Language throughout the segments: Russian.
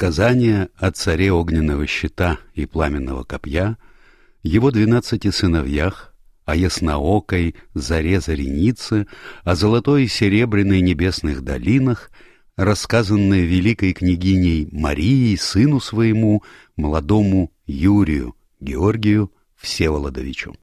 Сказание о царе огненного щита и пламенного копья, его двенадцати сыновьях, о ясноокой заре зареницы, о золотой и серебряной небесных долинах, рассказанное великой княгиней Марией, сыну своему, молодому Юрию, Георгию Всеволодовичу.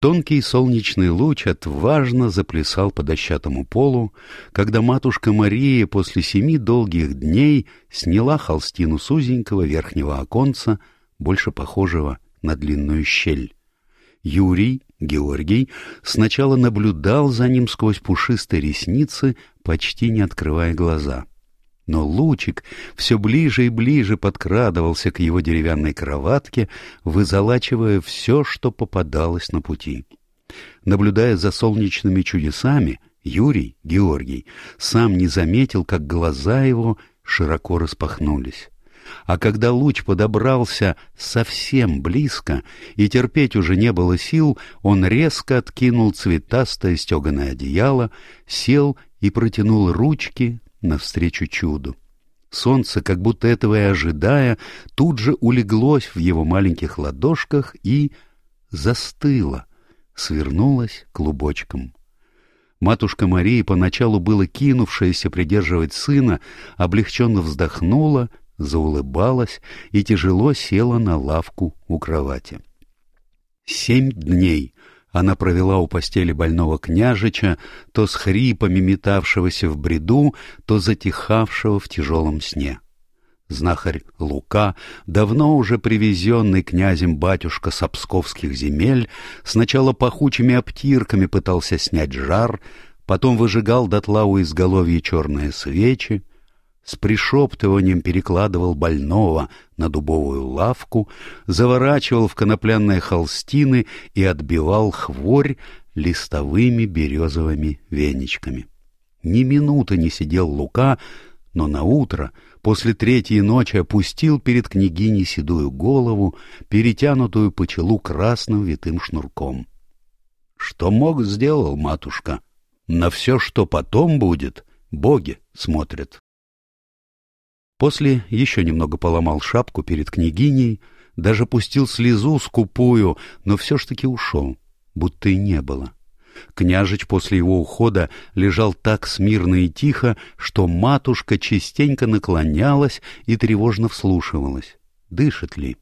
Тонкий солнечный луч отважно заплясал по дощатому полу, когда матушка Мария после семи долгих дней сняла холстину с узенького верхнего оконца, больше похожего на длинную щель. Юрий, Георгий, сначала наблюдал за ним сквозь пушистые ресницы, почти не открывая глаза — но лучик все ближе и ближе подкрадывался к его деревянной кроватке, вызолачивая все, что попадалось на пути. Наблюдая за солнечными чудесами, Юрий, Георгий, сам не заметил, как глаза его широко распахнулись. А когда луч подобрался совсем близко и терпеть уже не было сил, он резко откинул цветастое стеганое одеяло, сел и протянул ручки навстречу чуду. Солнце, как будто этого и ожидая, тут же улеглось в его маленьких ладошках и застыло, свернулось клубочком. Матушка Мария, поначалу было кинувшаяся придерживать сына, облегченно вздохнула, заулыбалась и тяжело села на лавку у кровати. Семь дней она провела у постели больного княжича, то с хрипами метавшегося в бреду, то затихавшего в тяжелом сне. Знахарь Лука, давно уже привезенный князем батюшка с псковских земель, сначала пахучими обтирками пытался снять жар, потом выжигал дотла у изголовья черные свечи, с пришептыванием перекладывал больного на дубовую лавку, заворачивал в конопляные холстины и отбивал хворь листовыми березовыми веничками. Ни минуты не сидел Лука, но на утро после третьей ночи опустил перед княгиней седую голову, перетянутую по челу красным витым шнурком. Что мог, сделал матушка. На все, что потом будет, боги смотрят. После еще немного поломал шапку перед княгиней, даже пустил слезу скупую, но все ж таки ушел, будто и не было. Княжич после его ухода лежал так смирно и тихо, что матушка частенько наклонялась и тревожно вслушивалась. Дышит ли?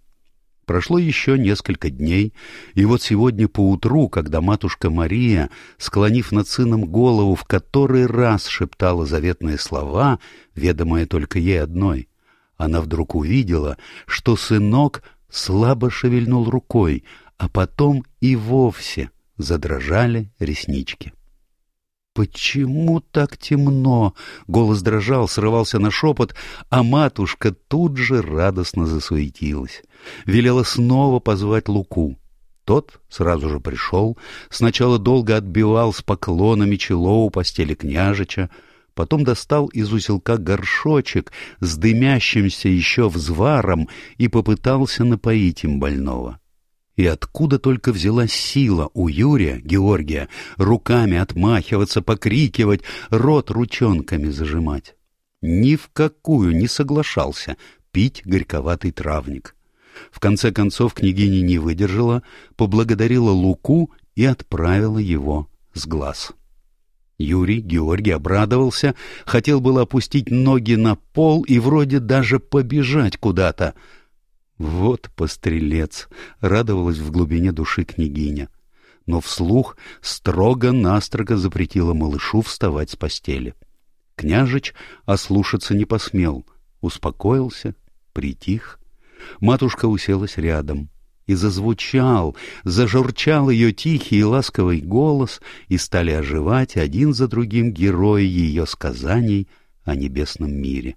Прошло еще несколько дней, и вот сегодня поутру, когда матушка Мария, склонив над сыном голову, в который раз шептала заветные слова, ведомые только ей одной, она вдруг увидела, что сынок слабо шевельнул рукой, а потом и вовсе задрожали реснички. «Почему так темно?» — голос дрожал, срывался на шепот, а матушка тут же радостно засуетилась. Велела снова позвать Луку. Тот сразу же пришел, сначала долго отбивал с поклонами чело у постели княжича, потом достал из усилка горшочек с дымящимся еще взваром и попытался напоить им больного. И откуда только взялась сила у Юрия, Георгия, руками отмахиваться, покрикивать, рот ручонками зажимать. Ни в какую не соглашался пить горьковатый травник. В конце концов княгиня не выдержала, поблагодарила Луку и отправила его с глаз. Юрий Георгий обрадовался, хотел было опустить ноги на пол и вроде даже побежать куда-то — вот пострелец, радовалась в глубине души княгиня. Но вслух строго-настрого запретила малышу вставать с постели. Княжич ослушаться не посмел, успокоился, притих. Матушка уселась рядом, и зазвучал, зажурчал ее тихий и ласковый голос, и стали оживать один за другим герои ее сказаний о небесном мире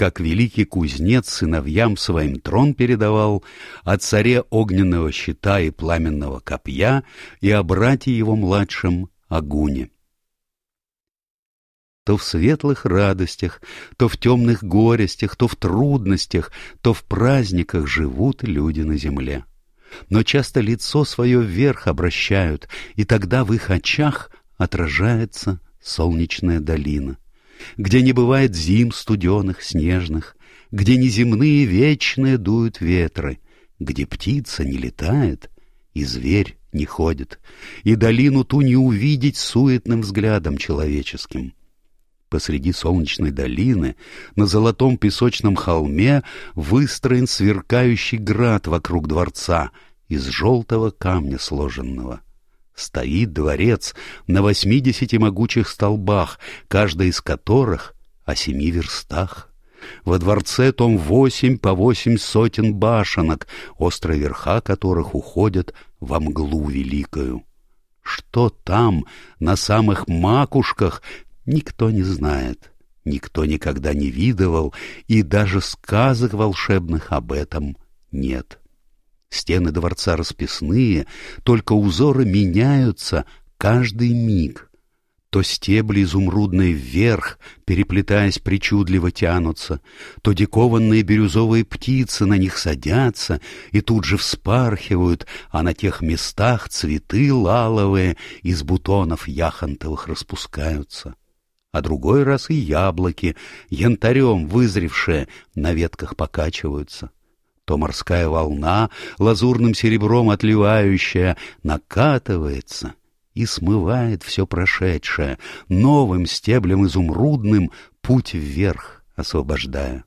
как великий кузнец сыновьям своим трон передавал, о царе огненного щита и пламенного копья и о брате его младшем Агуне. То в светлых радостях, то в темных горестях, то в трудностях, то в праздниках живут люди на земле. Но часто лицо свое вверх обращают, и тогда в их очах отражается солнечная долина — где не бывает зим студеных, снежных, где неземные вечные дуют ветры, где птица не летает и зверь не ходит, и долину ту не увидеть суетным взглядом человеческим. Посреди солнечной долины на золотом песочном холме выстроен сверкающий град вокруг дворца из желтого камня сложенного. Стоит дворец на восьмидесяти могучих столбах, каждый из которых о семи верстах. Во дворце том восемь по восемь сотен башенок, острые верха которых уходят во мглу великою. Что там, на самых макушках, никто не знает, никто никогда не видывал, и даже сказок волшебных об этом нет. Стены дворца расписные, только узоры меняются каждый миг. То стебли изумрудные вверх, переплетаясь причудливо тянутся, то дикованные бирюзовые птицы на них садятся и тут же вспархивают, а на тех местах цветы лаловые из бутонов яхонтовых распускаются. А другой раз и яблоки, янтарем вызревшие, на ветках покачиваются то морская волна, лазурным серебром отливающая, накатывается и смывает все прошедшее, новым стеблем изумрудным путь вверх освобождая.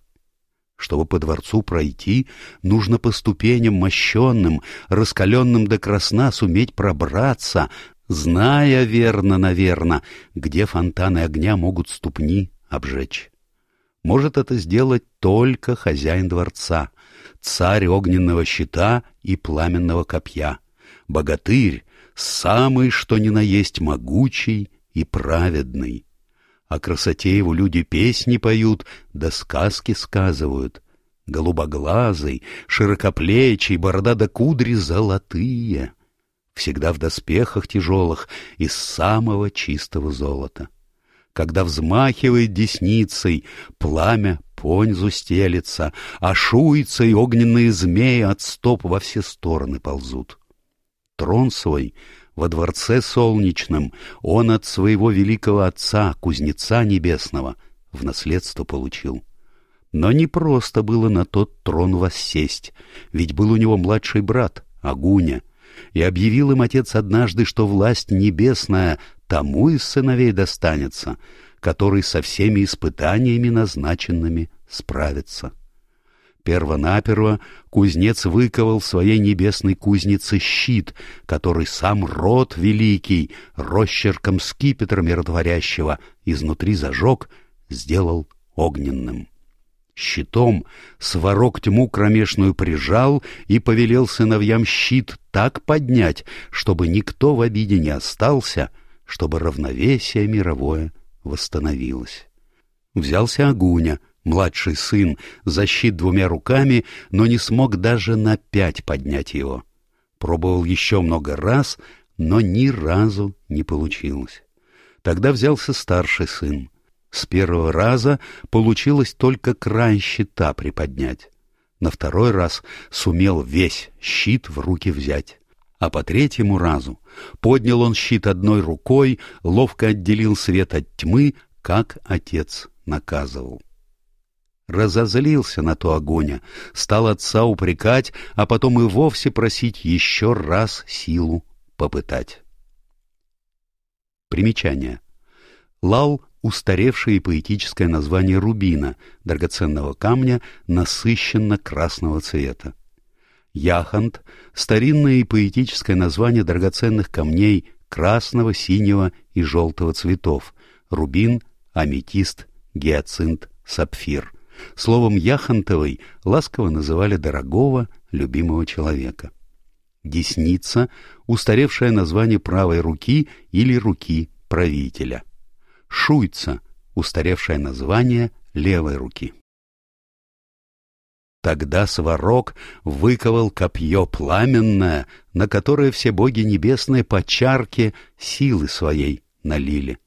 Чтобы по дворцу пройти, нужно по ступеням мощенным, раскаленным до красна суметь пробраться, зная верно, наверно, где фонтаны огня могут ступни обжечь. Может это сделать только хозяин дворца, царь огненного щита и пламенного копья, богатырь, самый что ни на есть могучий и праведный. О красоте его люди песни поют, да сказки сказывают. Голубоглазый, широкоплечий, борода да кудри золотые. Всегда в доспехах тяжелых из самого чистого золота. Когда взмахивает десницей, пламя понзу стелится, а шуется и огненные змеи от стоп во все стороны ползут трон свой во дворце солнечном он от своего великого отца, кузнеца небесного, в наследство получил. Но не просто было на тот трон воссесть, ведь был у него младший брат, Агуня, и объявил им отец однажды, что власть небесная тому из сыновей достанется, который со всеми испытаниями назначенными справится. Первонаперво кузнец выковал в своей небесной кузнице щит, который сам род великий, росчерком скипетра миротворящего, изнутри зажег, сделал огненным. Щитом сварок тьму кромешную прижал и повелел сыновьям щит так поднять, чтобы никто в обиде не остался, чтобы равновесие мировое восстановилось. Взялся Агуня — Младший сын защит двумя руками, но не смог даже на пять поднять его. Пробовал еще много раз, но ни разу не получилось. Тогда взялся старший сын. С первого раза получилось только край щита приподнять. На второй раз сумел весь щит в руки взять. А по третьему разу поднял он щит одной рукой, ловко отделил свет от тьмы, как отец наказывал разозлился на то огоня, стал отца упрекать, а потом и вовсе просить еще раз силу попытать. Примечание. Лал — устаревшее поэтическое название рубина, драгоценного камня насыщенно-красного цвета. Яхант — старинное и поэтическое название драгоценных камней красного, синего и желтого цветов, рубин, аметист, гиацинт, сапфир — Словом, Яхонтовой ласково называли дорогого, любимого человека. Десница — устаревшее название правой руки или руки правителя. Шуйца — устаревшее название левой руки. Тогда Сварог выковал копье пламенное, на которое все боги небесные по чарке силы своей налили.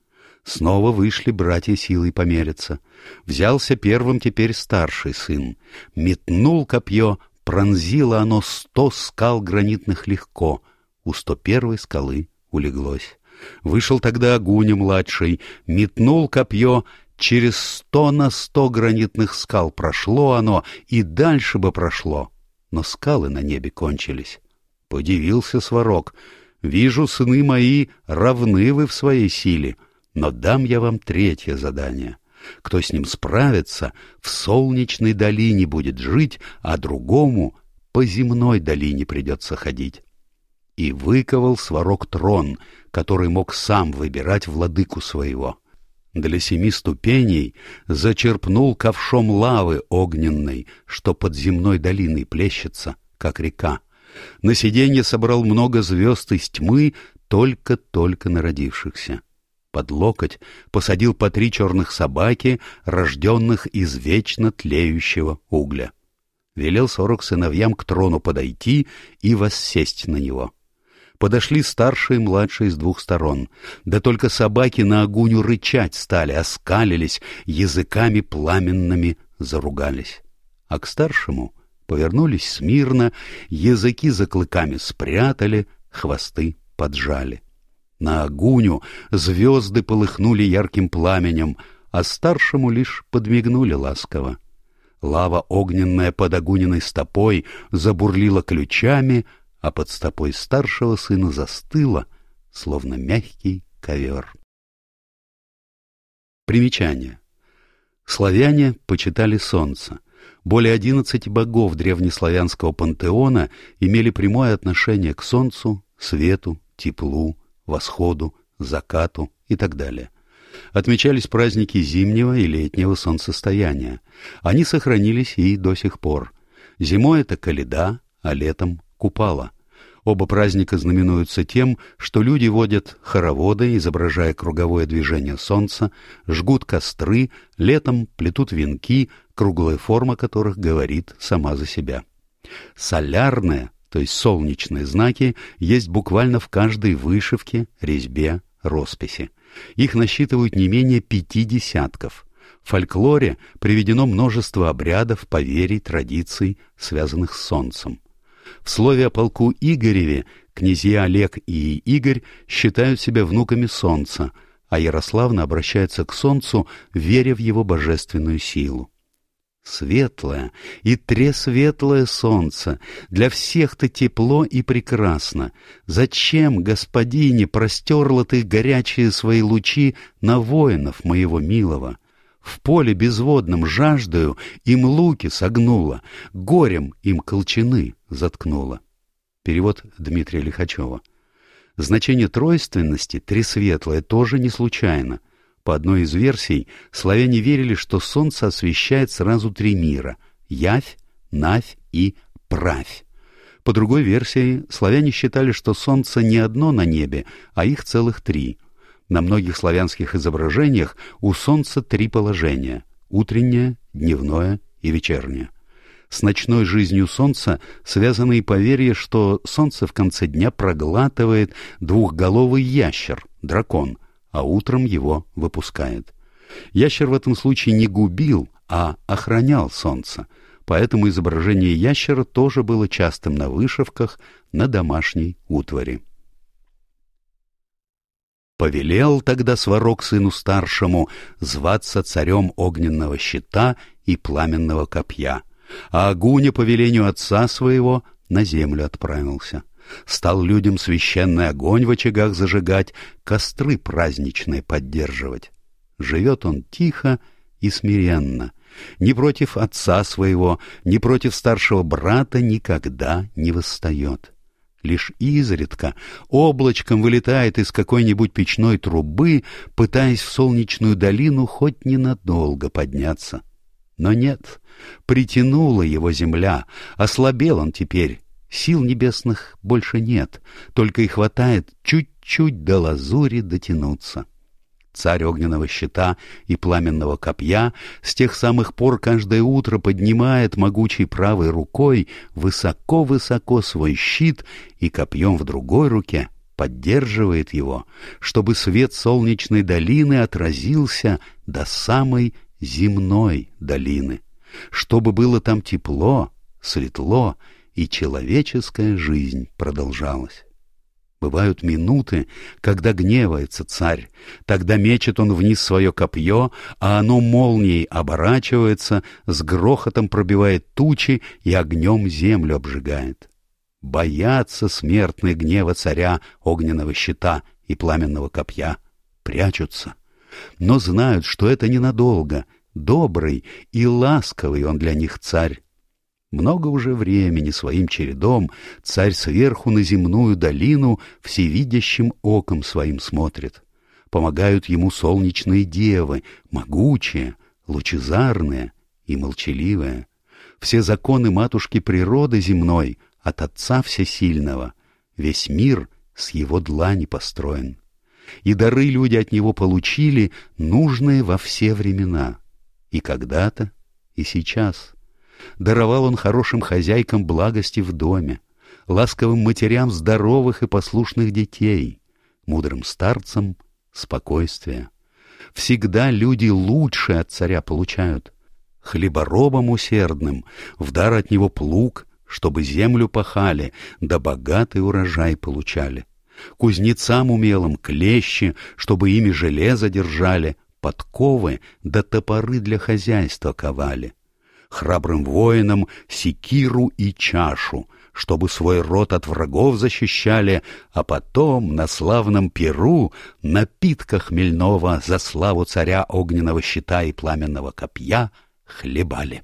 Снова вышли братья силой помериться. Взялся первым теперь старший сын. Метнул копье, пронзило оно сто скал гранитных легко. У сто первой скалы улеглось. Вышел тогда Агуня младший, метнул копье, Через сто на сто гранитных скал прошло оно, и дальше бы прошло. Но скалы на небе кончились. Подивился Сварог. «Вижу, сыны мои, равны вы в своей силе, но дам я вам третье задание. Кто с ним справится, в солнечной долине будет жить, а другому по земной долине придется ходить». И выковал Сварог трон, который мог сам выбирать владыку своего. Для семи ступеней зачерпнул ковшом лавы огненной, что под земной долиной плещется, как река. На сиденье собрал много звезд из тьмы, только-только народившихся. Под локоть посадил по три черных собаки, рожденных из вечно тлеющего угля. Велел сорок сыновьям к трону подойти и воссесть на него. Подошли старшие и младшие с двух сторон. Да только собаки на огуню рычать стали, оскалились, языками пламенными заругались. А к старшему повернулись смирно, языки за клыками спрятали, хвосты поджали. На огуню звезды полыхнули ярким пламенем, а старшему лишь подмигнули ласково. Лава огненная под огуниной стопой забурлила ключами, а под стопой старшего сына застыла, словно мягкий ковер. Примечание. Славяне почитали солнце. Более одиннадцати богов древнеславянского пантеона имели прямое отношение к солнцу, свету, теплу, восходу, закату и так далее. Отмечались праздники зимнего и летнего солнцестояния. Они сохранились и до сих пор. Зимой это Каледа, а летом — Купала. Оба праздника знаменуются тем, что люди водят хороводы, изображая круговое движение солнца, жгут костры, летом плетут венки, круглая форма которых говорит сама за себя. Солярные, то есть солнечные знаки, есть буквально в каждой вышивке, резьбе, росписи. Их насчитывают не менее пяти десятков. В фольклоре приведено множество обрядов, поверий, традиций, связанных с солнцем. В слове о полку Игореве князья Олег и Игорь считают себя внуками солнца, а Ярославна обращается к солнцу, веря в его божественную силу. Светлое и тресветлое солнце, для всех-то тепло и прекрасно. Зачем, господине, простерла ты горячие свои лучи на воинов моего милого? В поле безводном жаждою им луки согнула, горем им колчаны заткнула. Перевод Дмитрия Лихачева. Значение тройственности «тресветлое» тоже не случайно. По одной из версий, славяне верили, что солнце освещает сразу три мира — Явь, Навь и Правь. По другой версии, славяне считали, что солнце не одно на небе, а их целых три — на многих славянских изображениях у солнца три положения — утреннее, дневное и вечернее. С ночной жизнью солнца связаны и поверье, что солнце в конце дня проглатывает двухголовый ящер, дракон, а утром его выпускает. Ящер в этом случае не губил, а охранял солнце, поэтому изображение ящера тоже было частым на вышивках на домашней утвари. Повелел тогда Сварог сыну старшему зваться царем огненного щита и пламенного копья, а Агуня по велению отца своего на землю отправился. Стал людям священный огонь в очагах зажигать, костры праздничные поддерживать. Живет он тихо и смиренно, ни против отца своего, ни против старшего брата никогда не восстает лишь изредка облачком вылетает из какой-нибудь печной трубы, пытаясь в солнечную долину хоть ненадолго подняться. Но нет, притянула его земля, ослабел он теперь, сил небесных больше нет, только и хватает чуть-чуть до лазури дотянуться царь огненного щита и пламенного копья, с тех самых пор каждое утро поднимает могучей правой рукой высоко-высоко свой щит и копьем в другой руке поддерживает его, чтобы свет солнечной долины отразился до самой земной долины, чтобы было там тепло, светло и человеческая жизнь продолжалась. Бывают минуты, когда гневается царь. Тогда мечет он вниз свое копье, а оно молнией оборачивается, с грохотом пробивает тучи и огнем землю обжигает. Боятся смертные гнева царя огненного щита и пламенного копья. Прячутся. Но знают, что это ненадолго. Добрый и ласковый он для них царь. Много уже времени своим чередом царь сверху на земную долину всевидящим оком своим смотрит. Помогают ему солнечные девы, могучие, лучезарные и молчаливые. Все законы матушки природы земной от Отца Всесильного, весь мир с его длани построен. И дары люди от него получили, нужные во все времена, и когда-то, и сейчас — даровал он хорошим хозяйкам благости в доме, ласковым матерям здоровых и послушных детей, мудрым старцам спокойствие. Всегда люди лучше от царя получают. Хлеборобам усердным в дар от него плуг, чтобы землю пахали, да богатый урожай получали. Кузнецам умелым клещи, чтобы ими железо держали, подковы да топоры для хозяйства ковали храбрым воинам секиру и чашу, чтобы свой род от врагов защищали, а потом на славном перу напитка хмельного за славу царя огненного щита и пламенного копья хлебали.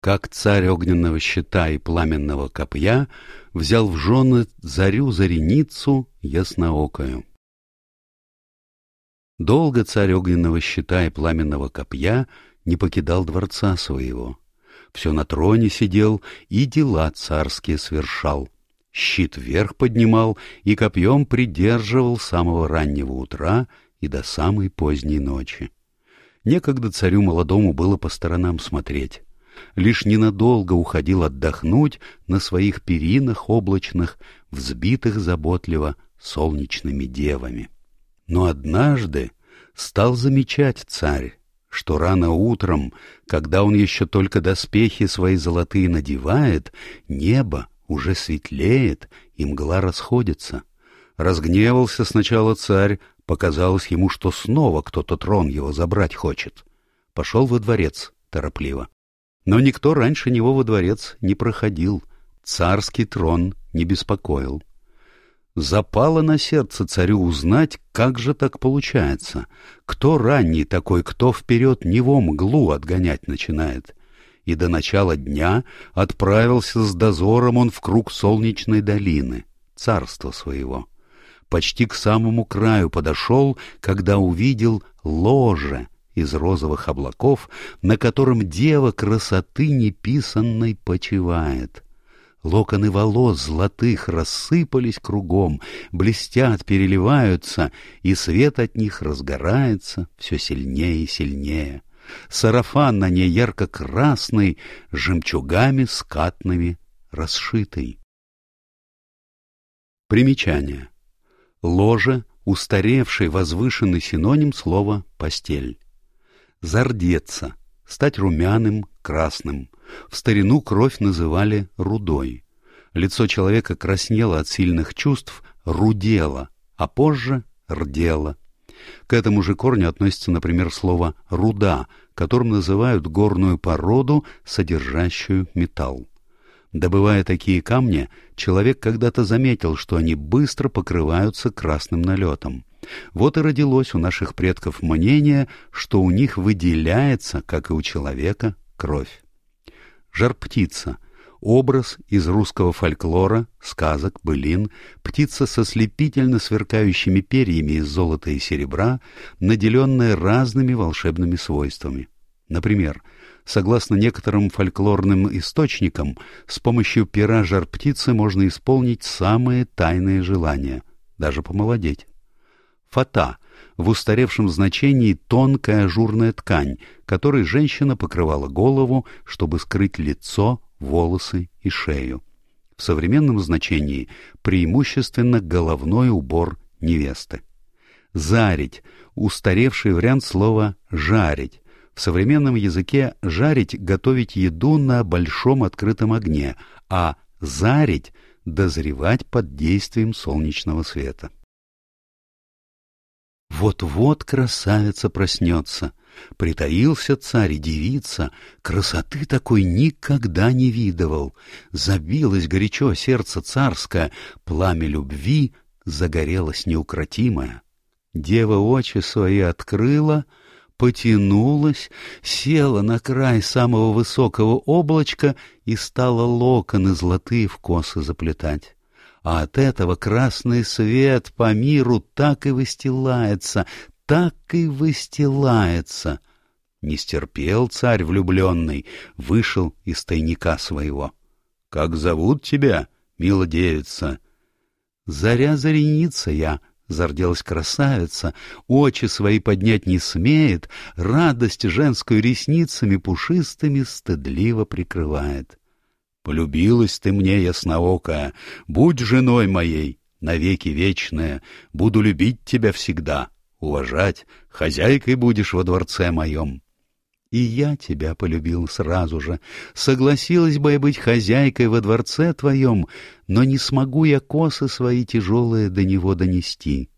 Как царь огненного щита и пламенного копья взял в жены зарю-зареницу ясноокою. Долго царь огненного щита и пламенного копья не покидал дворца своего. Все на троне сидел и дела царские совершал. Щит вверх поднимал и копьем придерживал с самого раннего утра и до самой поздней ночи. Некогда царю молодому было по сторонам смотреть. Лишь ненадолго уходил отдохнуть на своих перинах облачных, взбитых заботливо солнечными девами. Но однажды стал замечать царь, что рано утром, когда он еще только доспехи свои золотые надевает, небо уже светлеет, и мгла расходится. Разгневался сначала царь, показалось ему, что снова кто-то трон его забрать хочет. Пошел во дворец торопливо. Но никто раньше него во дворец не проходил, царский трон не беспокоил. Запало на сердце царю узнать, как же так получается. Кто ранний такой, кто вперед него мглу отгонять начинает. И до начала дня отправился с дозором он в круг солнечной долины, царства своего. Почти к самому краю подошел, когда увидел ложе из розовых облаков, на котором дева красоты неписанной почивает — Локоны волос золотых рассыпались кругом, блестят, переливаются, и свет от них разгорается все сильнее и сильнее. Сарафан на ней ярко-красный, жемчугами скатными расшитый. Примечание. Ложе — устаревший возвышенный синоним слова «постель». Зардеться — стать румяным, красным — в старину кровь называли рудой. Лицо человека краснело от сильных чувств, рудело, а позже рдело. К этому же корню относится, например, слово «руда», которым называют горную породу, содержащую металл. Добывая такие камни, человек когда-то заметил, что они быстро покрываются красным налетом. Вот и родилось у наших предков мнение, что у них выделяется, как и у человека, кровь. Жар-птица — образ из русского фольклора, сказок, былин, птица со слепительно сверкающими перьями из золота и серебра, наделенная разными волшебными свойствами. Например, согласно некоторым фольклорным источникам, с помощью пера жар-птицы можно исполнить самые тайные желания, даже помолодеть. Фата в устаревшем значении тонкая ажурная ткань, которой женщина покрывала голову, чтобы скрыть лицо, волосы и шею. В современном значении преимущественно головной убор невесты. Зарить — устаревший вариант слова «жарить». В современном языке «жарить» — готовить еду на большом открытом огне, а «зарить» — дозревать под действием солнечного света. Вот-вот красавица проснется. Притаился царь и девица, красоты такой никогда не видывал. Забилось горячо сердце царское, пламя любви загорелось неукротимое. Дева очи свои открыла, потянулась, села на край самого высокого облачка и стала локоны золотые в косы заплетать а от этого красный свет по миру так и выстилается, так и выстилается. Не стерпел царь влюбленный, вышел из тайника своего. — Как зовут тебя, мила девица? — Заря зареница я, — зарделась красавица, очи свои поднять не смеет, радость женскую ресницами пушистыми стыдливо прикрывает. — Полюбилась ты мне, ясноокая, будь женой моей, навеки вечная, буду любить тебя всегда, уважать, хозяйкой будешь во дворце моем. И я тебя полюбил сразу же, согласилась бы я быть хозяйкой во дворце твоем, но не смогу я косы свои тяжелые до него донести.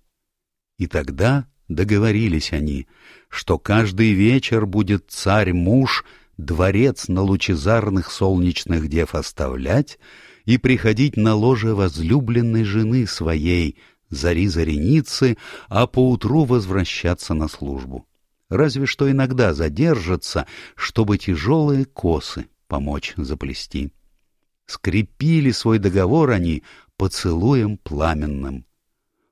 И тогда договорились они, что каждый вечер будет царь-муж — дворец на лучезарных солнечных дев оставлять и приходить на ложе возлюбленной жены своей, зари-зареницы, а поутру возвращаться на службу. Разве что иногда задержаться, чтобы тяжелые косы помочь заплести. Скрепили свой договор они поцелуем пламенным.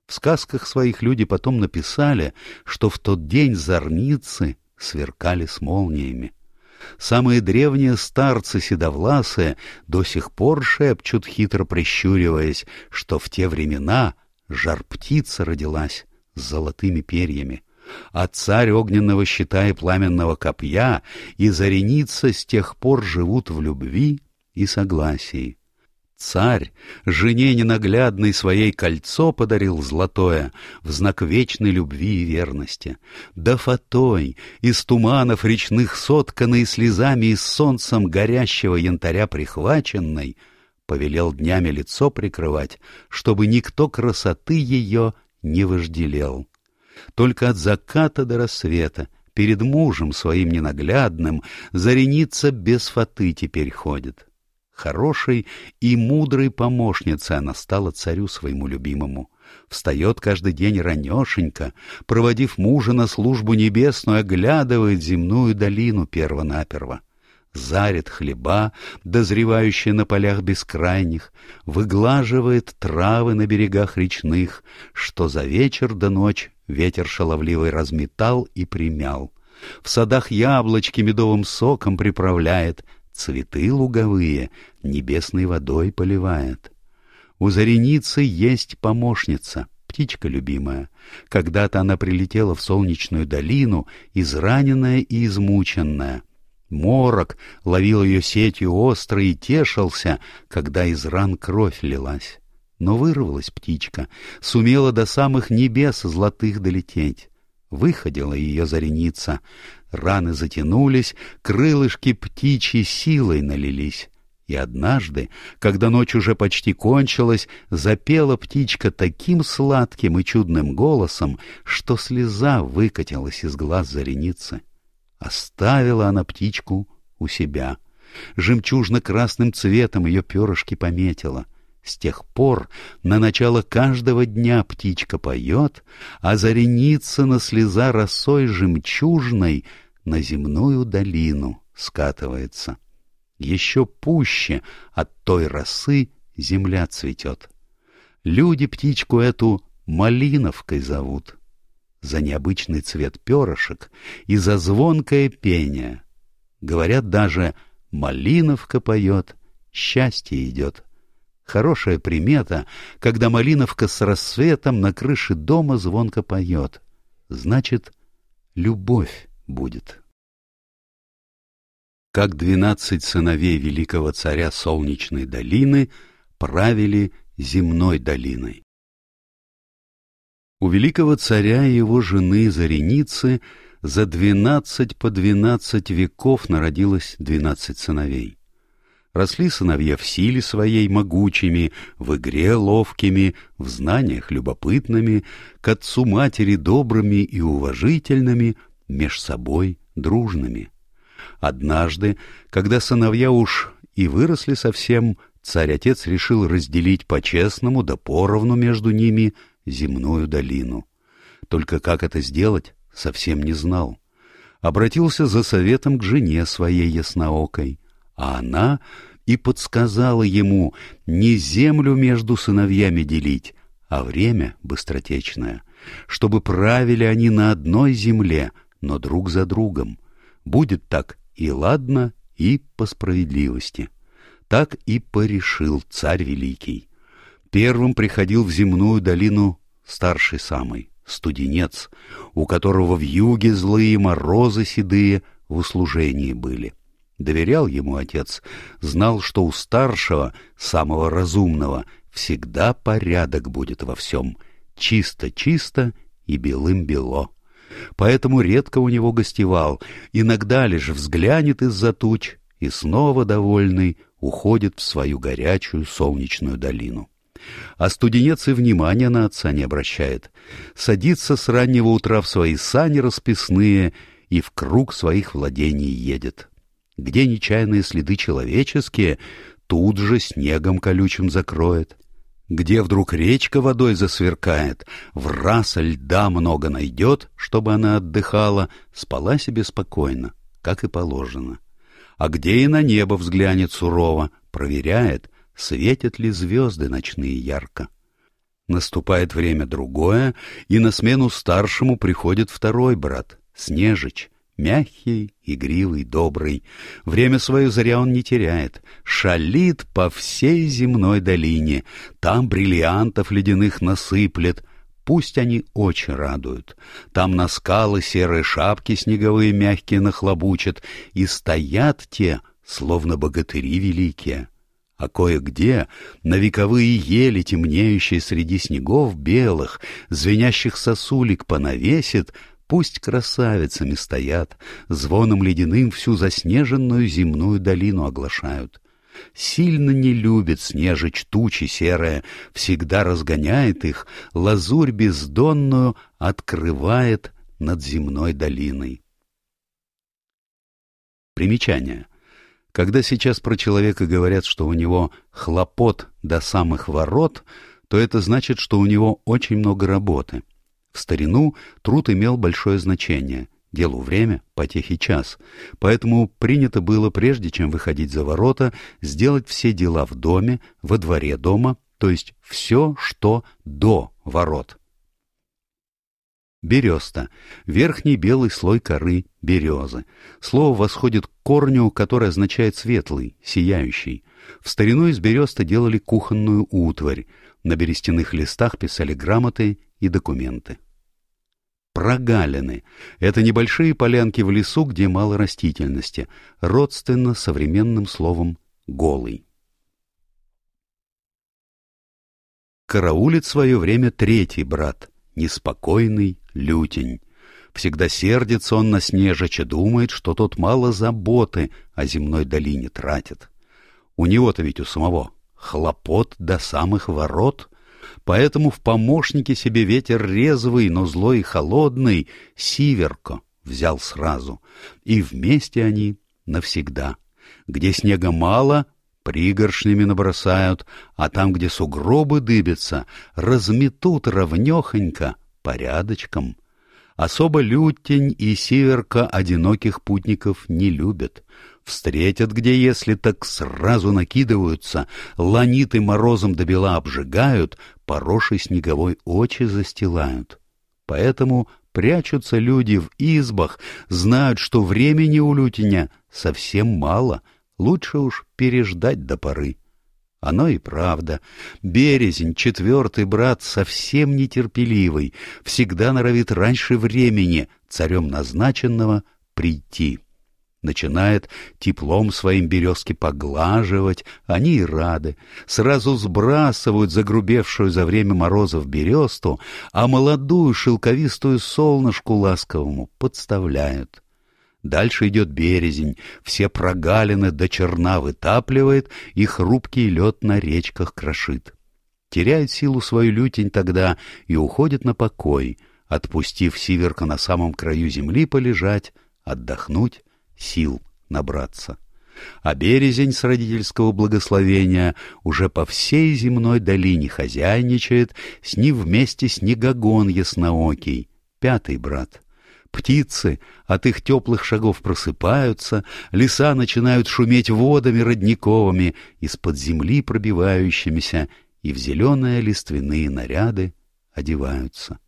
В сказках своих люди потом написали, что в тот день зорницы сверкали с молниями. Самые древние старцы седовласые до сих пор шепчут, хитро прищуриваясь, что в те времена жар-птица родилась с золотыми перьями, а царь огненного щита и пламенного копья и зареница с тех пор живут в любви и согласии. Царь жене ненаглядной своей кольцо подарил золотое в знак вечной любви и верности. Да фатой из туманов речных сотканной слезами и солнцем горящего янтаря прихваченной, повелел днями лицо прикрывать, чтобы никто красоты ее не вожделел. Только от заката до рассвета перед мужем своим ненаглядным зареница без фаты теперь ходит. Хорошей и мудрой помощницей она стала царю своему любимому. Встает каждый день ранешенько, проводив мужа на службу небесную, оглядывает земную долину перво-наперво. Зарит хлеба, дозревающие на полях бескрайних, выглаживает травы на берегах речных, что за вечер до ночь ветер шаловливый разметал и примял. В садах яблочки медовым соком приправляет, цветы луговые небесной водой поливает. У зареницы есть помощница, птичка любимая. Когда-то она прилетела в солнечную долину, израненная и измученная. Морок ловил ее сетью остро и тешился, когда из ран кровь лилась. Но вырвалась птичка, сумела до самых небес золотых долететь. Выходила ее зареница, Раны затянулись, крылышки птичьей силой налились. И однажды, когда ночь уже почти кончилась, запела птичка таким сладким и чудным голосом, что слеза выкатилась из глаз зареницы. Оставила она птичку у себя. Жемчужно-красным цветом ее перышки пометила. С тех пор на начало каждого дня птичка поет, а зареница на слеза росой жемчужной на земную долину скатывается. Еще пуще от той росы земля цветет. Люди птичку эту малиновкой зовут. За необычный цвет перышек и за звонкое пение. Говорят даже «малиновка поет, счастье идет». Хорошая примета, когда малиновка с рассветом на крыше дома звонко поет. Значит, любовь будет. Как двенадцать сыновей великого царя Солнечной долины правили земной долиной. У великого царя и его жены Зареницы за двенадцать по двенадцать веков народилось двенадцать сыновей. Росли сыновья в силе своей могучими, в игре ловкими, в знаниях любопытными, к отцу матери добрыми и уважительными, меж собой дружными. Однажды, когда сыновья уж и выросли совсем, царь-отец решил разделить по-честному да поровну между ними земную долину. Только как это сделать, совсем не знал. Обратился за советом к жене своей ясноокой, а она и подсказала ему не землю между сыновьями делить, а время быстротечное, чтобы правили они на одной земле, но друг за другом. Будет так и ладно, и по справедливости. Так и порешил царь великий. Первым приходил в земную долину старший самый, студенец, у которого в юге злые морозы седые в услужении были. Доверял ему отец, знал, что у старшего, самого разумного, всегда порядок будет во всем, чисто-чисто и белым-бело. Поэтому редко у него гостевал, иногда лишь взглянет из-за туч и снова довольный уходит в свою горячую солнечную долину. А студенец и внимания на отца не обращает. Садится с раннего утра в свои сани расписные и в круг своих владений едет. Где нечаянные следы человеческие, тут же снегом колючим закроет. Где вдруг речка водой засверкает, в раз льда много найдет, чтобы она отдыхала, спала себе спокойно, как и положено. А где и на небо взглянет сурово, проверяет, светят ли звезды ночные ярко. Наступает время другое, и на смену старшему приходит второй брат, Снежич, мягкий, игривый, добрый. Время свое заря он не теряет, шалит по всей земной долине, там бриллиантов ледяных насыплет, пусть они очень радуют. Там на скалы серые шапки снеговые мягкие нахлобучат, и стоят те, словно богатыри великие. А кое-где на вековые ели, темнеющие среди снегов белых, звенящих сосулек понавесит, пусть красавицами стоят, звоном ледяным всю заснеженную земную долину оглашают. Сильно не любит снежич тучи серая, всегда разгоняет их, лазурь бездонную открывает над земной долиной. Примечание. Когда сейчас про человека говорят, что у него хлопот до самых ворот, то это значит, что у него очень много работы. В старину труд имел большое значение. Делу время, потехи час. Поэтому принято было, прежде чем выходить за ворота, сделать все дела в доме, во дворе дома, то есть все, что до ворот. Береста. Верхний белый слой коры березы. Слово восходит к корню, который означает светлый, сияющий. В старину из береста делали кухонную утварь. На берестяных листах писали грамоты и документы. Прогалины — это небольшие полянки в лесу, где мало растительности, родственно современным словом «голый». Караулит свое время третий брат, неспокойный лютень. Всегда сердится он на Снежича, думает, что тот мало заботы о земной долине тратит. У него-то ведь у самого хлопот до самых ворот, поэтому в помощнике себе ветер резвый, но злой и холодный, Сиверко взял сразу, и вместе они навсегда. Где снега мало, пригоршнями набросают, а там, где сугробы дыбятся, разметут ровнехонько, порядочком. Особо лютень и северка одиноких путников не любят. Встретят где если, так сразу накидываются, ланиты морозом до бела обжигают, порошей снеговой очи застилают. Поэтому прячутся люди в избах, знают, что времени у лютеня совсем мало, лучше уж переждать до поры. Оно и правда. Березень, четвертый брат, совсем нетерпеливый, всегда норовит раньше времени, царем назначенного, прийти. Начинает теплом своим березки поглаживать, они и рады, сразу сбрасывают загрубевшую за время морозов бересту, а молодую шелковистую солнышку ласковому подставляют. Дальше идет березень, все прогалины до черна вытапливает и хрупкий лед на речках крошит. Теряет силу свою лютень тогда и уходит на покой, отпустив сиверка на самом краю земли полежать, отдохнуть, сил набраться а березень с родительского благословения уже по всей земной долине хозяйничает, с ним вместе снегогон ясноокий, пятый брат. Птицы от их теплых шагов просыпаются, леса начинают шуметь водами родниковыми, из-под земли пробивающимися, и в зеленые лиственные наряды одеваются.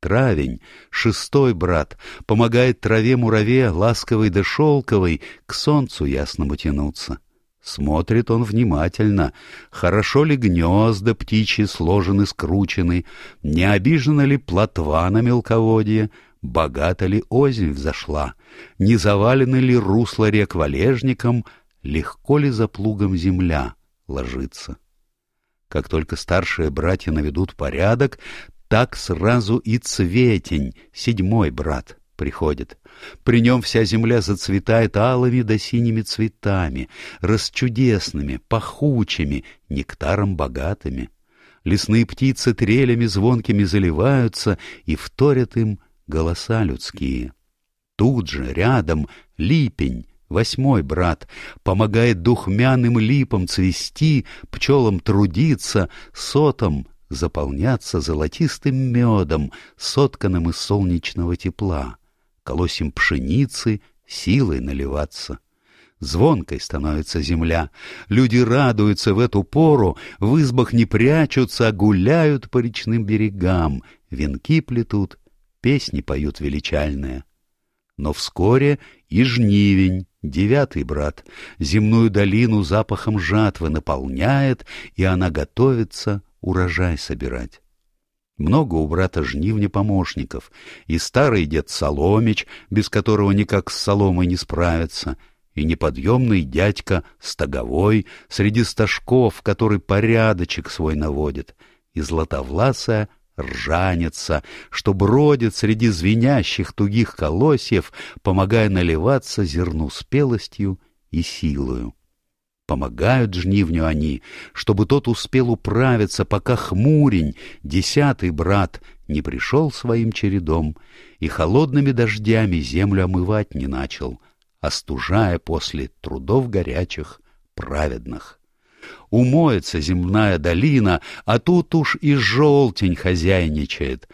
Травень, шестой брат, помогает траве-мураве, ласковой да шелковой, к солнцу ясному тянуться. Смотрит он внимательно, хорошо ли гнезда птичьи сложены, скручены, не обижена ли плотва на мелководье, богата ли озимь взошла, не завалены ли русло рек валежником, легко ли за плугом земля ложится. Как только старшие братья наведут порядок, так сразу и Цветень, седьмой брат, приходит. При нем вся земля зацветает алыми да синими цветами, расчудесными, пахучими, нектаром богатыми. Лесные птицы трелями звонкими заливаются и вторят им голоса людские. Тут же, рядом, липень, восьмой брат, помогает духмяным липам цвести, пчелам трудиться, сотам заполняться золотистым медом, сотканным из солнечного тепла, колосим пшеницы, силой наливаться. Звонкой становится земля, люди радуются в эту пору, в избах не прячутся, а гуляют по речным берегам, венки плетут, песни поют величальные. Но вскоре и жнивень, девятый брат, земную долину запахом жатвы наполняет, и она готовится урожай собирать. Много у брата жнивни помощников, и старый дед Соломич, без которого никак с соломой не справится, и неподъемный дядька Стоговой среди стажков, который порядочек свой наводит, и златовласая ржаница, что бродит среди звенящих тугих колосьев, помогая наливаться зерну спелостью и силою. Помогают жнивню они, чтобы тот успел управиться, пока хмурень, десятый брат, не пришел своим чередом и холодными дождями землю омывать не начал, остужая после трудов горячих праведных. Умоется земная долина, а тут уж и желтень хозяйничает.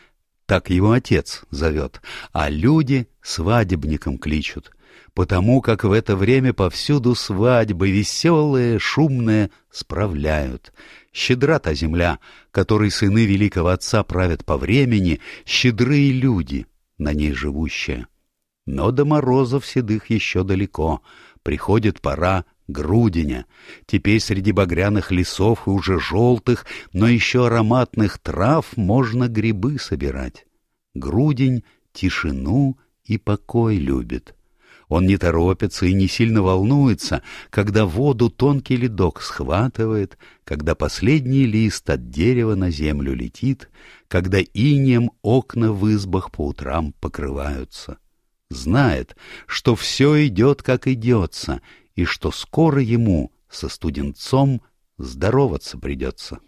Так его отец зовет, а люди свадебником кличут потому как в это время повсюду свадьбы веселые, шумные справляют. Щедра та земля, которой сыны великого отца правят по времени, щедрые люди, на ней живущие. Но до морозов седых еще далеко, приходит пора грудиня. Теперь среди багряных лесов и уже желтых, но еще ароматных трав можно грибы собирать. Грудень тишину и покой любит. Он не торопится и не сильно волнуется, когда воду тонкий ледок схватывает, когда последний лист от дерева на землю летит, когда инем окна в избах по утрам покрываются. Знает, что все идет, как идется, и что скоро ему со студенцом здороваться придется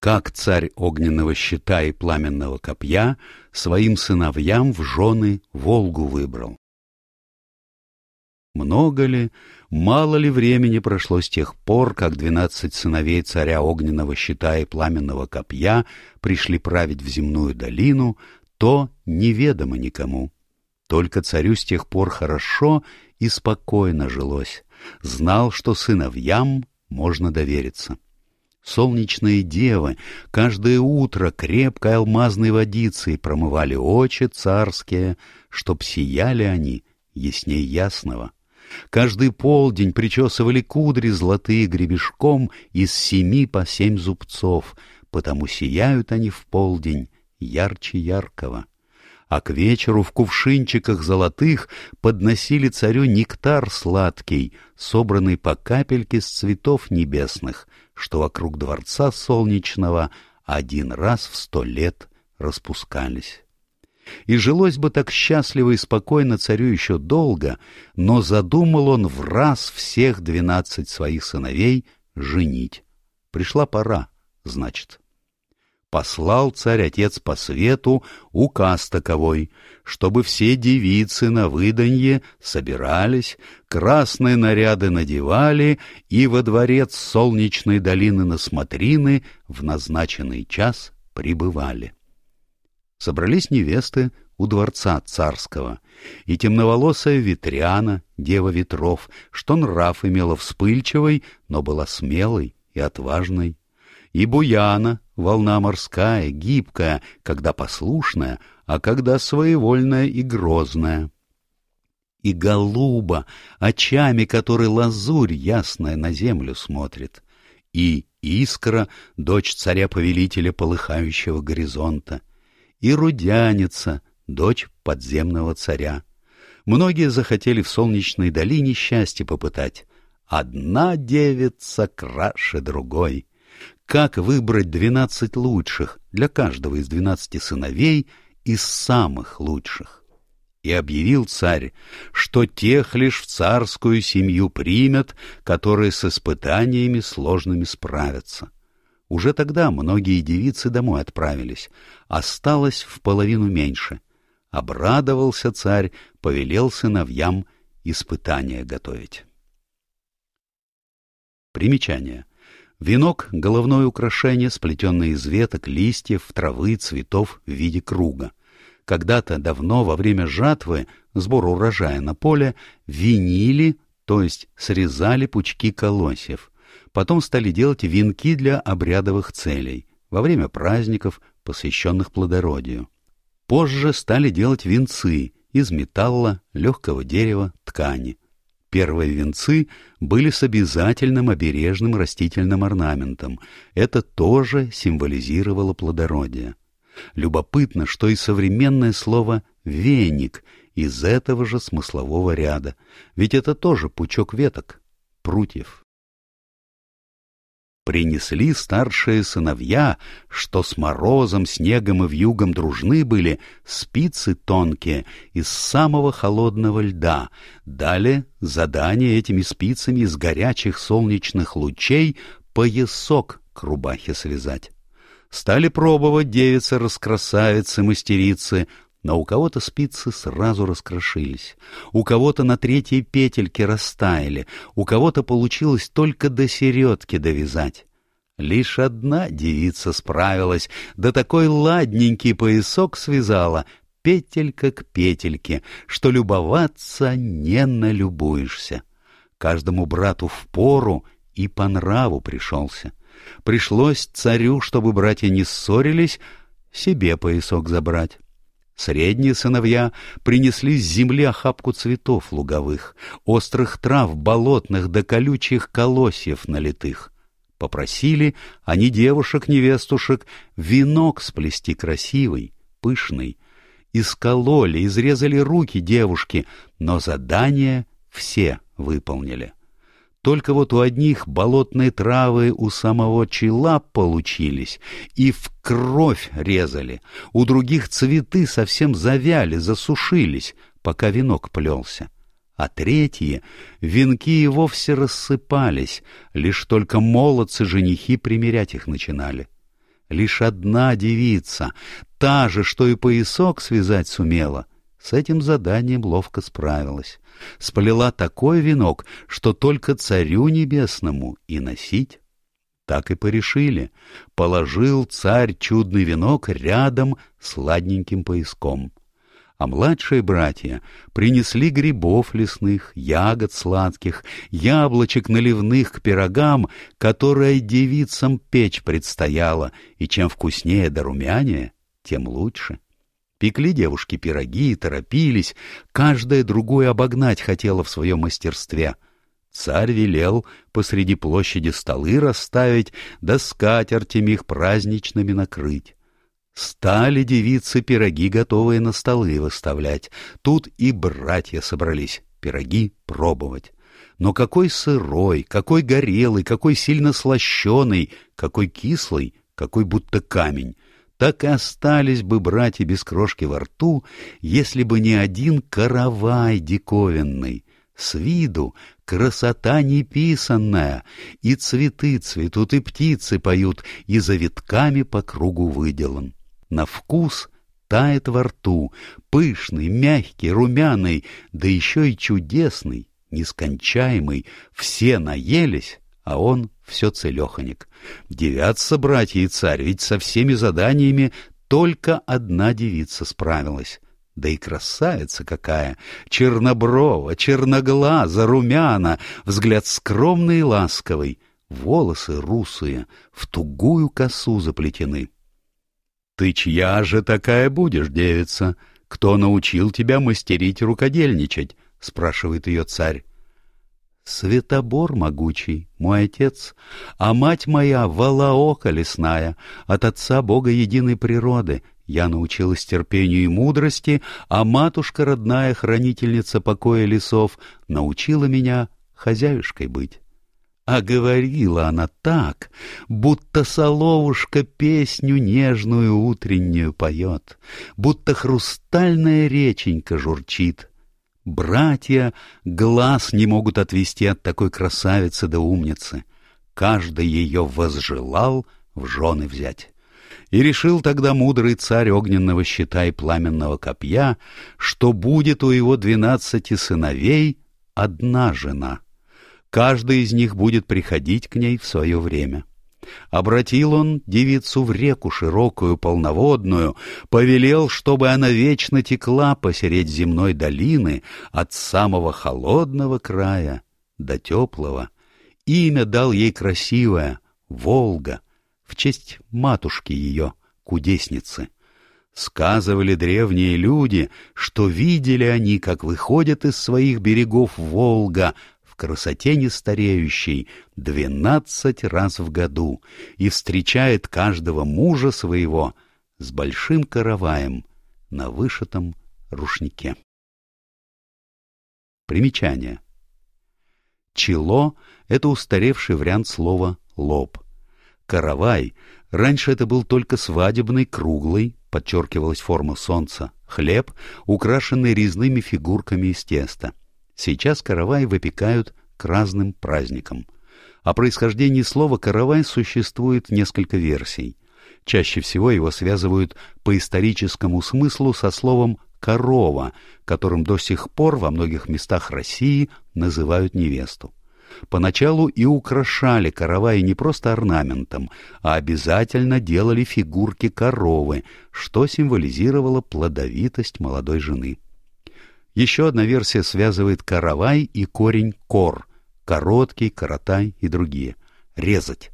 как царь огненного щита и пламенного копья своим сыновьям в жены Волгу выбрал. Много ли, мало ли времени прошло с тех пор, как двенадцать сыновей царя огненного щита и пламенного копья пришли править в земную долину, то неведомо никому. Только царю с тех пор хорошо и спокойно жилось, знал, что сыновьям можно довериться. Солнечные девы каждое утро крепкой алмазной водицей промывали очи царские, чтоб сияли они ясней ясного. Каждый полдень причесывали кудри золотые гребешком из семи по семь зубцов, потому сияют они в полдень ярче яркого. А к вечеру в кувшинчиках золотых подносили царю нектар сладкий, собранный по капельке с цветов небесных, что вокруг дворца солнечного один раз в сто лет распускались. и жилось бы так счастливо и спокойно царю еще долго, но задумал он в раз всех двенадцать своих сыновей женить. Пришла пора, значит послал царь-отец по свету указ таковой, чтобы все девицы на выданье собирались, красные наряды надевали и во дворец солнечной долины на смотрины в назначенный час прибывали. Собрались невесты у дворца царского, и темноволосая Ветряна, дева ветров, что нрав имела вспыльчивой, но была смелой и отважной, и Буяна, волна морская, гибкая, когда послушная, а когда своевольная и грозная. И голуба, очами которой лазурь ясная на землю смотрит, и искра, дочь царя-повелителя полыхающего горизонта, и рудяница, дочь подземного царя. Многие захотели в солнечной долине счастье попытать. Одна девица краше другой — как выбрать двенадцать лучших для каждого из двенадцати сыновей из самых лучших. И объявил царь, что тех лишь в царскую семью примет, которые с испытаниями сложными справятся. Уже тогда многие девицы домой отправились, осталось в половину меньше. Обрадовался царь, повелел сыновьям испытания готовить. Примечание. Венок — головное украшение, сплетенное из веток, листьев, травы, цветов в виде круга. Когда-то давно, во время жатвы, сбора урожая на поле, винили, то есть срезали пучки колосьев. Потом стали делать венки для обрядовых целей, во время праздников, посвященных плодородию. Позже стали делать венцы из металла, легкого дерева, ткани. Первые венцы были с обязательным обережным растительным орнаментом. Это тоже символизировало плодородие. Любопытно, что и современное слово «веник» из этого же смыслового ряда, ведь это тоже пучок веток, прутьев принесли старшие сыновья, что с морозом, снегом и вьюгом дружны были, спицы тонкие из самого холодного льда, дали задание этими спицами из горячих солнечных лучей поясок к рубахе связать. Стали пробовать девицы-раскрасавицы-мастерицы, но у кого-то спицы сразу раскрошились, у кого-то на третьей петельке растаяли, у кого-то получилось только до середки довязать. Лишь одна девица справилась, да такой ладненький поясок связала, петелька к петельке, что любоваться не налюбуешься. Каждому брату в пору и по нраву пришелся. Пришлось царю, чтобы братья не ссорились, себе поясок забрать. Средние сыновья принесли с земли охапку цветов луговых, острых трав болотных да колючих колосьев налитых. Попросили они девушек-невестушек венок сплести красивый, пышный. Искололи, изрезали руки девушки, но задание все выполнили. Только вот у одних болотные травы у самого чела получились и в кровь резали, у других цветы совсем завяли, засушились, пока венок плелся. А третьи венки и вовсе рассыпались, лишь только молодцы-женихи примерять их начинали. Лишь одна девица, та же, что и поясок связать сумела, с этим заданием ловко справилась сплела такой венок, что только царю небесному и носить. Так и порешили. Положил царь чудный венок рядом с ладненьким пояском. А младшие братья принесли грибов лесных, ягод сладких, яблочек наливных к пирогам, которые девицам печь предстояло, и чем вкуснее да румянее, тем лучше. Пекли девушки пироги торопились, каждая другую обогнать хотела в своем мастерстве. Царь велел посреди площади столы расставить, да скатертями их праздничными накрыть. Стали девицы пироги, готовые на столы выставлять. Тут и братья собрались пироги пробовать. Но какой сырой, какой горелый, какой сильно слащеный, какой кислый, какой будто камень. Так и остались бы братья без крошки во рту, если бы не один каравай диковинный. С виду красота неписанная, и цветы цветут, и птицы поют, и завитками по кругу выделан. На вкус тает во рту, пышный, мягкий, румяный, да еще и чудесный, нескончаемый. Все наелись, а он все целеханик. Девятся братья и царь, ведь со всеми заданиями только одна девица справилась. Да и красавица какая! Черноброва, черноглаза, румяна, взгляд скромный и ласковый, волосы русые, в тугую косу заплетены. «Ты чья же такая будешь, девица? Кто научил тебя мастерить рукодельничать?» — спрашивает ее царь. Светобор могучий, мой отец, а мать моя — Валаока лесная, от отца Бога единой природы. Я научилась терпению и мудрости, а матушка родная, хранительница покоя лесов, научила меня хозяюшкой быть. А говорила она так, будто соловушка песню нежную утреннюю поет, будто хрустальная реченька журчит, Братья глаз не могут отвести от такой красавицы да умницы. Каждый ее возжелал в жены взять. И решил тогда мудрый царь огненного щита и пламенного копья, что будет у его двенадцати сыновей одна жена. Каждый из них будет приходить к ней в свое время. Обратил он девицу в реку широкую, полноводную, повелел, чтобы она вечно текла посередь земной долины от самого холодного края до теплого. Имя дал ей красивое — Волга, в честь матушки ее, кудесницы. Сказывали древние люди, что видели они, как выходят из своих берегов Волга красоте нестареющей двенадцать раз в году и встречает каждого мужа своего с большим караваем на вышитом рушнике. Примечание. Чело — это устаревший вариант слова «лоб». Каравай — раньше это был только свадебный, круглый, подчеркивалась форма солнца, хлеб, украшенный резными фигурками из теста. Сейчас каравай выпекают к разным праздникам. О происхождении слова «каравай» существует несколько версий. Чаще всего его связывают по историческому смыслу со словом «корова», которым до сих пор во многих местах России называют невесту. Поначалу и украшали каравай не просто орнаментом, а обязательно делали фигурки коровы, что символизировало плодовитость молодой жены. Еще одна версия связывает каравай и корень «кор», короткий, коротай и другие. Резать.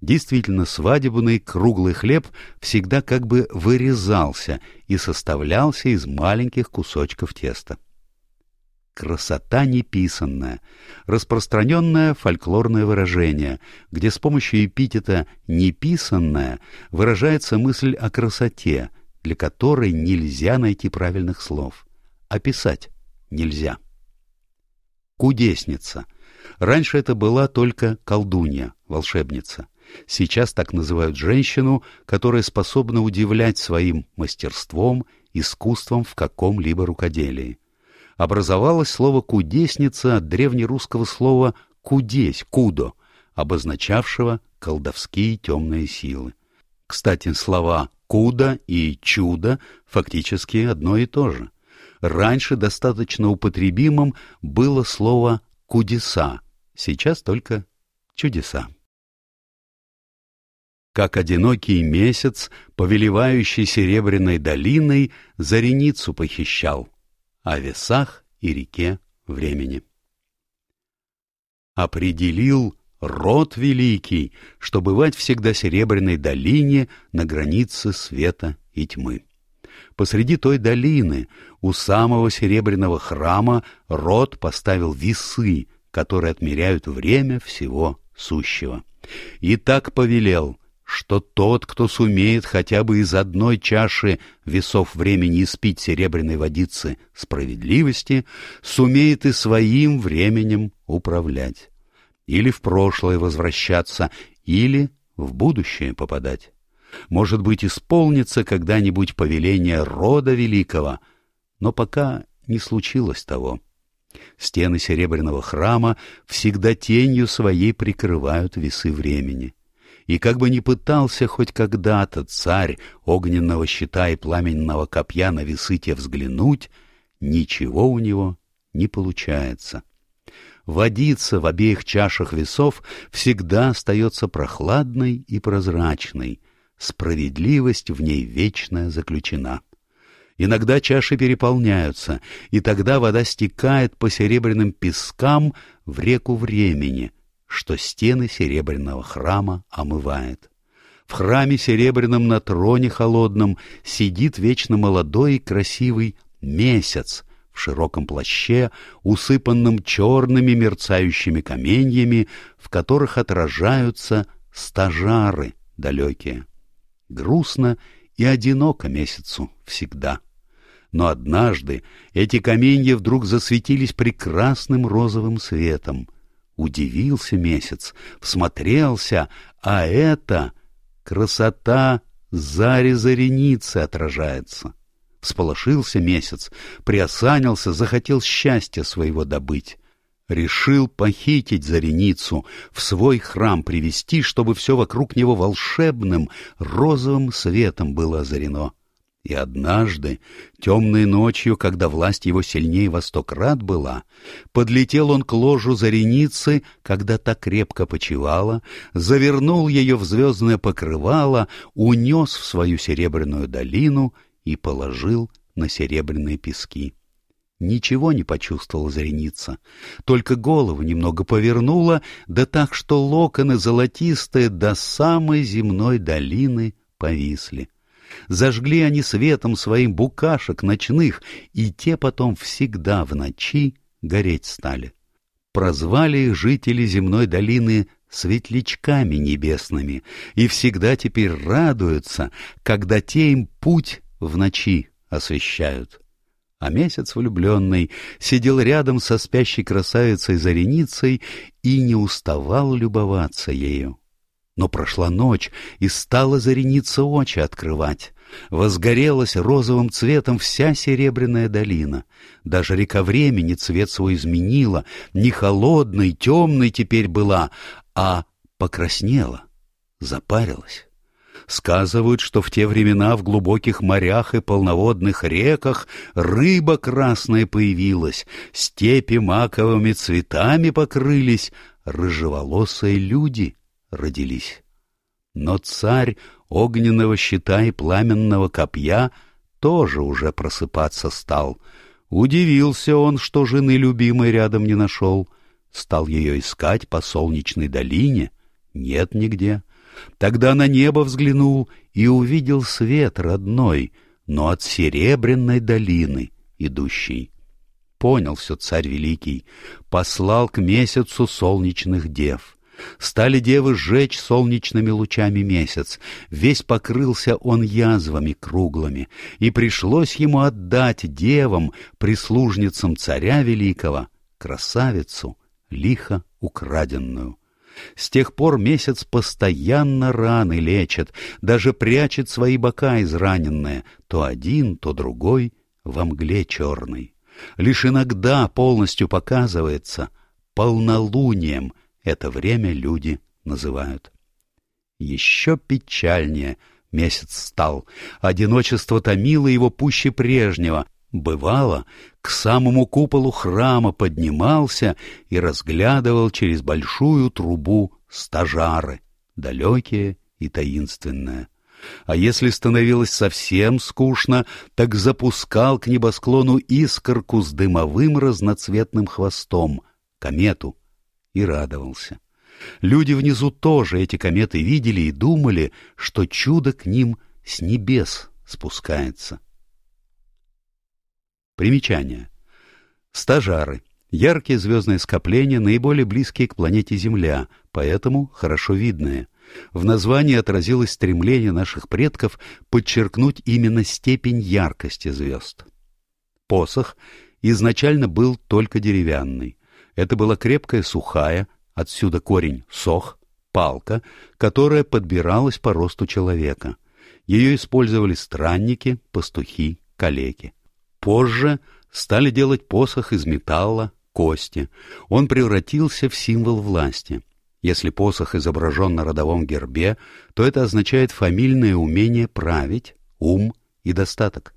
Действительно, свадебный круглый хлеб всегда как бы вырезался и составлялся из маленьких кусочков теста. Красота неписанная, распространенное фольклорное выражение, где с помощью эпитета «неписанная» выражается мысль о красоте, для которой нельзя найти правильных слов. Описать нельзя. Кудесница. Раньше это была только колдунья, волшебница. Сейчас так называют женщину, которая способна удивлять своим мастерством, искусством в каком-либо рукоделии. Образовалось слово «кудесница» от древнерусского слова «кудесь», «кудо», обозначавшего колдовские темные силы. Кстати, слова «куда» и «чудо» фактически одно и то же. Раньше достаточно употребимым было слово «кудеса», сейчас только чудеса. Как одинокий месяц, повелевающий серебряной долиной, Зареницу похищал, о весах и реке времени. Определил род великий, что бывать всегда серебряной долине на границе света и тьмы посреди той долины, у самого серебряного храма, род поставил весы, которые отмеряют время всего сущего. И так повелел, что тот, кто сумеет хотя бы из одной чаши весов времени испить серебряной водицы справедливости, сумеет и своим временем управлять. Или в прошлое возвращаться, или в будущее попадать. Может быть, исполнится когда-нибудь повеление рода великого, но пока не случилось того. Стены серебряного храма всегда тенью своей прикрывают весы времени. И как бы ни пытался хоть когда-то царь огненного щита и пламенного копья на весы те взглянуть, ничего у него не получается. Водица в обеих чашах весов всегда остается прохладной и прозрачной, справедливость в ней вечная заключена. Иногда чаши переполняются, и тогда вода стекает по серебряным пескам в реку времени, что стены серебряного храма омывает. В храме серебряном на троне холодном сидит вечно молодой и красивый месяц в широком плаще, усыпанном черными мерцающими каменьями, в которых отражаются стажары далекие. Грустно и одиноко месяцу всегда. Но однажды эти каменья вдруг засветились прекрасным розовым светом. Удивился месяц, всмотрелся, а это красота зари зареницы отражается. Всполошился месяц, приосанился, захотел счастья своего добыть. Решил похитить Зареницу, в свой храм привести, чтобы все вокруг него волшебным, розовым светом было озарено. И однажды, темной ночью, когда власть его сильнее во сто крат была, подлетел он к ложу Зареницы, когда та крепко почивала, завернул ее в звездное покрывало, унес в свою серебряную долину и положил на серебряные пески. Ничего не почувствовала Зареница, только голову немного повернула, да так, что локоны золотистые до самой земной долины повисли. Зажгли они светом своим букашек ночных, и те потом всегда в ночи гореть стали. Прозвали их жители земной долины светлячками небесными, и всегда теперь радуются, когда те им путь в ночи освещают а месяц влюбленный сидел рядом со спящей красавицей Зареницей и не уставал любоваться ею. Но прошла ночь, и стала Зареница очи открывать. Возгорелась розовым цветом вся серебряная долина. Даже река времени цвет свой изменила, не холодной, темной теперь была, а покраснела, запарилась. Сказывают, что в те времена в глубоких морях и полноводных реках рыба красная появилась, степи маковыми цветами покрылись, рыжеволосые люди родились. Но царь огненного щита и пламенного копья тоже уже просыпаться стал. Удивился он, что жены любимой рядом не нашел. Стал ее искать по солнечной долине. Нет нигде. Тогда на небо взглянул и увидел свет родной, но от серебряной долины идущий. Понял все царь великий, послал к месяцу солнечных дев. Стали девы сжечь солнечными лучами месяц, весь покрылся он язвами круглыми, и пришлось ему отдать девам, прислужницам царя великого, красавицу, лихо украденную. С тех пор месяц постоянно раны лечит, даже прячет свои бока израненные, то один, то другой, во мгле черной. Лишь иногда полностью показывается, полнолунием это время люди называют. Еще печальнее месяц стал, одиночество томило его пуще прежнего, Бывало, к самому куполу храма поднимался и разглядывал через большую трубу стажары, далекие и таинственные. А если становилось совсем скучно, так запускал к небосклону искорку с дымовым разноцветным хвостом, комету, и радовался. Люди внизу тоже эти кометы видели и думали, что чудо к ним с небес спускается. Примечание. Стажары. Яркие звездные скопления, наиболее близкие к планете Земля, поэтому хорошо видные. В названии отразилось стремление наших предков подчеркнуть именно степень яркости звезд. Посох изначально был только деревянный. Это была крепкая сухая, отсюда корень «сох», палка, которая подбиралась по росту человека — Ее использовали странники, пастухи, калеки. Позже стали делать посох из металла, кости. Он превратился в символ власти. Если посох изображен на родовом гербе, то это означает фамильное умение править, ум и достаток.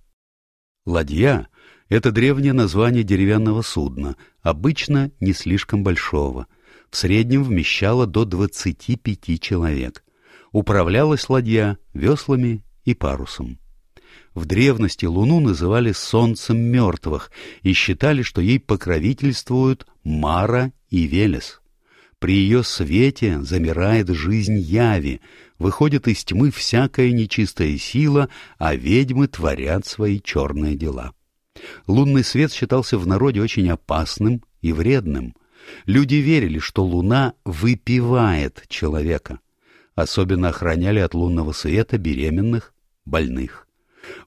Ладья — это древнее название деревянного судна, обычно не слишком большого. В среднем вмещало до 25 человек. Управлялась ладья веслами и парусом. В древности Луну называли «солнцем мертвых» и считали, что ей покровительствуют Мара и Велес. При ее свете замирает жизнь яви, выходит из тьмы всякая нечистая сила, а ведьмы творят свои черные дела. Лунный свет считался в народе очень опасным и вредным. Люди верили, что луна выпивает человека. Особенно охраняли от лунного света беременных, больных.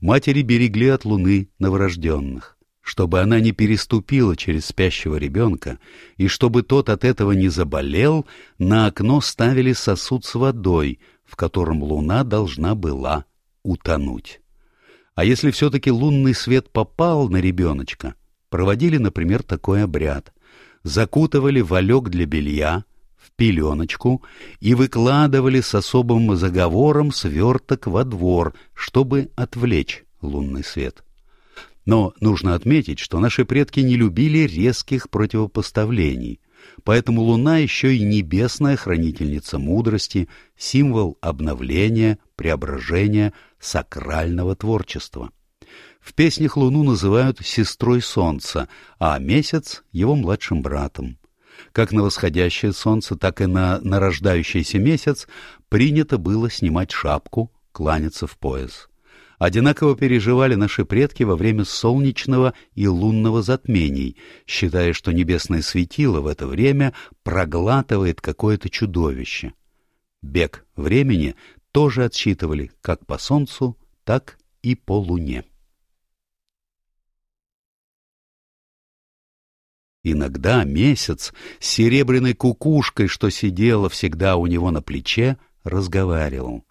Матери берегли от луны новорожденных чтобы она не переступила через спящего ребенка, и чтобы тот от этого не заболел, на окно ставили сосуд с водой, в котором луна должна была утонуть. А если все-таки лунный свет попал на ребеночка, проводили, например, такой обряд. Закутывали валек для белья пеленочку и выкладывали с особым заговором сверток во двор, чтобы отвлечь лунный свет. — но нужно отметить, что наши предки не любили резких противопоставлений, поэтому Луна еще и небесная хранительница мудрости, символ обновления, преображения, сакрального творчества. В песнях Луну называют сестрой Солнца, а месяц — его младшим братом. Как на восходящее солнце, так и на нарождающийся месяц принято было снимать шапку, кланяться в пояс. Одинаково переживали наши предки во время солнечного и лунного затмений, считая, что небесное светило в это время проглатывает какое-то чудовище. Бег времени тоже отсчитывали как по солнцу, так и по луне. Иногда месяц с серебряной кукушкой, что сидела всегда у него на плече, разговаривал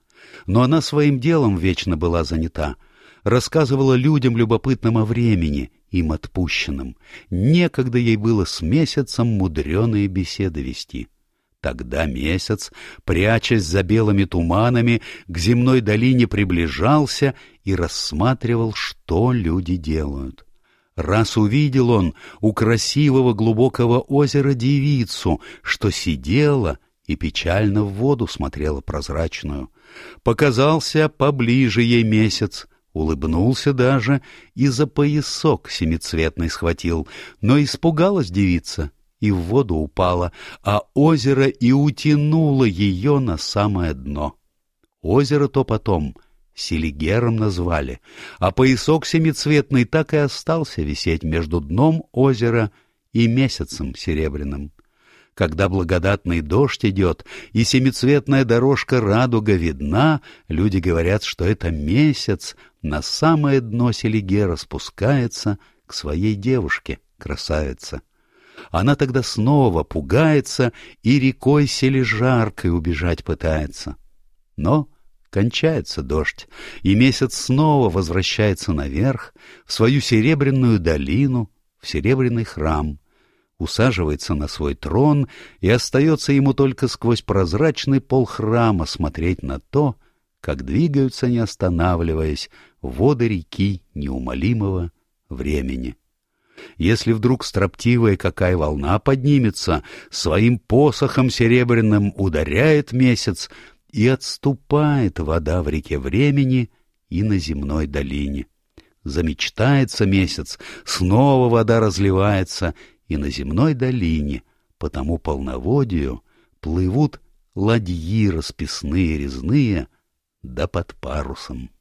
но она своим делом вечно была занята, рассказывала людям любопытным о времени, им отпущенном. Некогда ей было с месяцем мудреные беседы вести. Тогда месяц, прячась за белыми туманами, к земной долине приближался и рассматривал, что люди делают. Раз увидел он у красивого глубокого озера девицу, что сидела и печально в воду смотрела прозрачную. Показался поближе ей месяц, улыбнулся даже и за поясок семицветный схватил, но испугалась девица и в воду упала, а озеро и утянуло ее на самое дно. Озеро то потом Селигером назвали, а поясок семицветный так и остался висеть между дном озера и месяцем серебряным. Когда благодатный дождь идет, и семицветная дорожка радуга видна, люди говорят, что это месяц на самое дно Селигера спускается к своей девушке, красавица. Она тогда снова пугается и рекой Сележаркой убежать пытается. Но кончается дождь, и месяц снова возвращается наверх, в свою серебряную долину, в серебряный храм — усаживается на свой трон, и остается ему только сквозь прозрачный пол храма смотреть на то, как двигаются, не останавливаясь, воды реки неумолимого времени. Если вдруг строптивая какая волна поднимется, своим посохом серебряным ударяет месяц, и отступает вода в реке времени и на земной долине. Замечтается месяц, снова вода разливается, и на земной долине по тому полноводию плывут ладьи расписные резные, да под парусом.